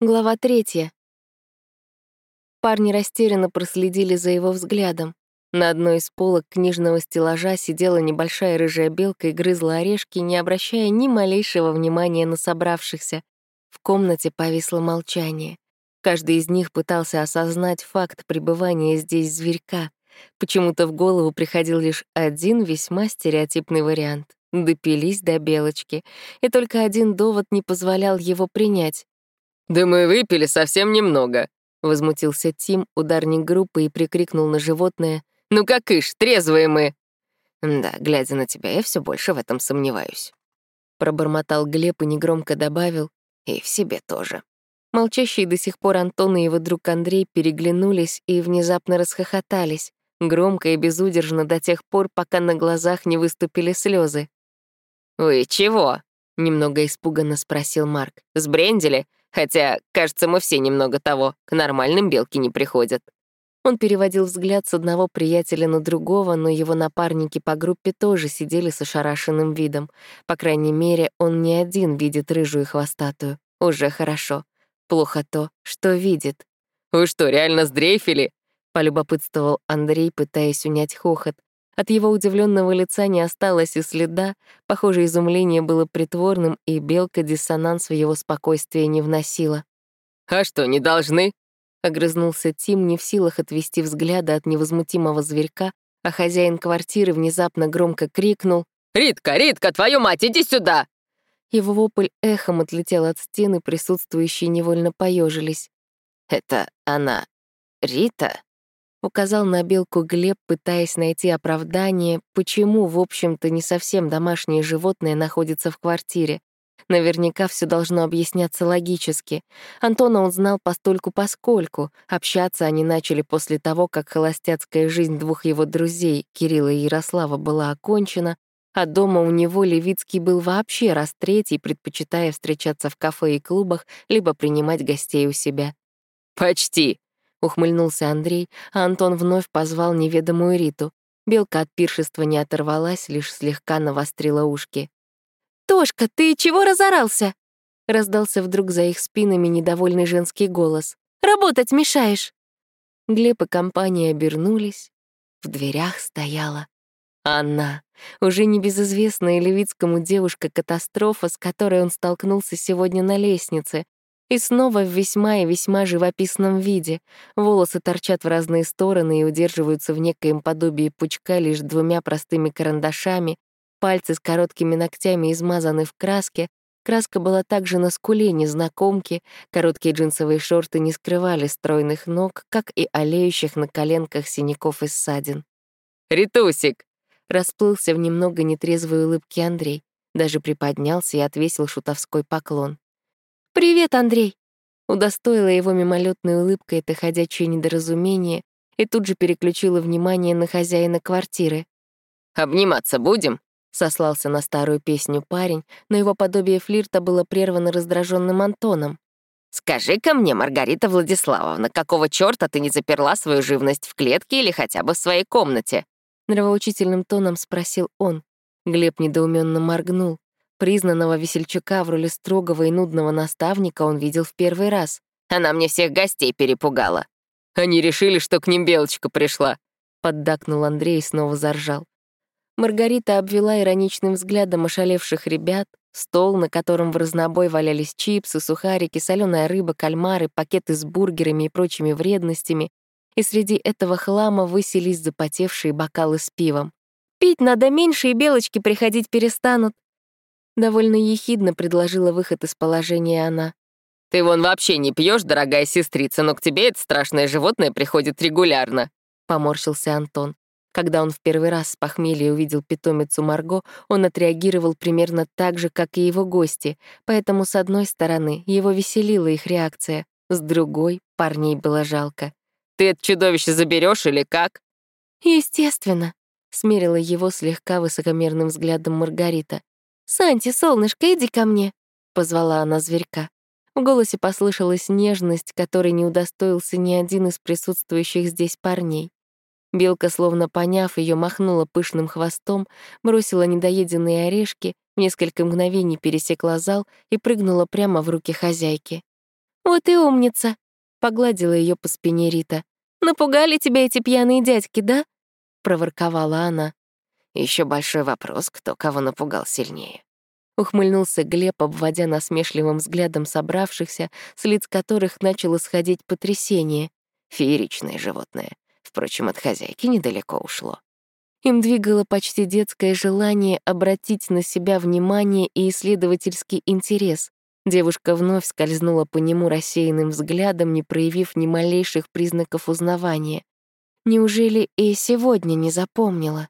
Глава третья. Парни растерянно проследили за его взглядом. На одной из полок книжного стеллажа сидела небольшая рыжая белка и грызла орешки, не обращая ни малейшего внимания на собравшихся. В комнате повисло молчание. Каждый из них пытался осознать факт пребывания здесь зверька. Почему-то в голову приходил лишь один весьма стереотипный вариант — допились до белочки. И только один довод не позволял его принять. «Да мы выпили совсем немного», — возмутился Тим, ударник группы, и прикрикнул на животное. «Ну как ишь, трезвые мы!» «Да, глядя на тебя, я все больше в этом сомневаюсь». Пробормотал Глеб и негромко добавил. «И в себе тоже». Молчащие до сих пор Антон и его друг Андрей переглянулись и внезапно расхохотались, громко и безудержно до тех пор, пока на глазах не выступили слезы. «Вы чего?» — немного испуганно спросил Марк. «Сбрендили? Хотя, кажется, мы все немного того, к нормальным белки не приходят». Он переводил взгляд с одного приятеля на другого, но его напарники по группе тоже сидели с ошарашенным видом. По крайней мере, он не один видит рыжую хвостатую. Уже хорошо. Плохо то, что видит. «Вы что, реально сдрейфили?» — полюбопытствовал Андрей, пытаясь унять хохот. От его удивленного лица не осталось и следа. Похоже, изумление было притворным, и белка диссонанс в его спокойствие не вносила. «А что, не должны?» — огрызнулся Тим, не в силах отвести взгляда от невозмутимого зверька, а хозяин квартиры внезапно громко крикнул «Ритка, Ритка, твою мать, иди сюда!» Его вопль эхом отлетел от стены, присутствующие невольно поежились. «Это она, Рита?» Указал на белку Глеб, пытаясь найти оправдание, почему, в общем-то, не совсем домашнее животное находится в квартире. Наверняка все должно объясняться логически. Антона он знал постольку-поскольку. Общаться они начали после того, как холостяцкая жизнь двух его друзей, Кирилла и Ярослава, была окончена, а дома у него Левицкий был вообще раз третий, предпочитая встречаться в кафе и клубах, либо принимать гостей у себя. «Почти», Ухмыльнулся Андрей, а Антон вновь позвал неведомую Риту. Белка от пиршества не оторвалась, лишь слегка навострила ушки. «Тошка, ты чего разорался?» Раздался вдруг за их спинами недовольный женский голос. «Работать мешаешь!» Глеб и компания обернулись. В дверях стояла Анна, уже небезызвестная Левицкому девушка-катастрофа, с которой он столкнулся сегодня на лестнице, и снова в весьма и весьма живописном виде. Волосы торчат в разные стороны и удерживаются в некоем подобии пучка лишь двумя простыми карандашами, пальцы с короткими ногтями измазаны в краске, краска была также на скуле незнакомки, короткие джинсовые шорты не скрывали стройных ног, как и олеющих на коленках синяков и ссадин. «Ритусик!» — расплылся в немного нетрезвой улыбке Андрей, даже приподнялся и отвесил шутовской поклон. «Привет, Андрей!» Удостоила его мимолетной улыбкой это ходячее недоразумение и тут же переключила внимание на хозяина квартиры. «Обниматься будем?» — сослался на старую песню парень, но его подобие флирта было прервано раздраженным Антоном. «Скажи-ка мне, Маргарита Владиславовна, какого чёрта ты не заперла свою живность в клетке или хотя бы в своей комнате?» Нравоучительным тоном спросил он. Глеб недоуменно моргнул. Признанного весельчака в роли строгого и нудного наставника он видел в первый раз. Она мне всех гостей перепугала. Они решили, что к ним Белочка пришла. Поддакнул Андрей и снова заржал. Маргарита обвела ироничным взглядом ошалевших ребят, стол, на котором в разнобой валялись чипсы, сухарики, соленая рыба, кальмары, пакеты с бургерами и прочими вредностями, и среди этого хлама высились запотевшие бокалы с пивом. «Пить надо меньше, и белочки приходить перестанут», Довольно ехидно предложила выход из положения она. «Ты вон вообще не пьешь, дорогая сестрица, но к тебе это страшное животное приходит регулярно», — поморщился Антон. Когда он в первый раз с похмелья увидел питомицу Марго, он отреагировал примерно так же, как и его гости, поэтому, с одной стороны, его веселила их реакция, с другой — парней было жалко. «Ты это чудовище заберешь или как?» «Естественно», — смерила его слегка высокомерным взглядом Маргарита. «Санти, солнышко, иди ко мне», — позвала она зверька. В голосе послышалась нежность, которой не удостоился ни один из присутствующих здесь парней. Белка, словно поняв ее, махнула пышным хвостом, бросила недоеденные орешки, в несколько мгновений пересекла зал и прыгнула прямо в руки хозяйки. «Вот и умница», — погладила ее по спине Рита. «Напугали тебя эти пьяные дядьки, да?» — проворковала она. Еще большой вопрос, кто кого напугал сильнее. Ухмыльнулся Глеб, обводя насмешливым взглядом собравшихся, с лиц которых начало сходить потрясение. Фееричное животное. Впрочем, от хозяйки недалеко ушло. Им двигало почти детское желание обратить на себя внимание и исследовательский интерес. Девушка вновь скользнула по нему рассеянным взглядом, не проявив ни малейших признаков узнавания. Неужели и сегодня не запомнила?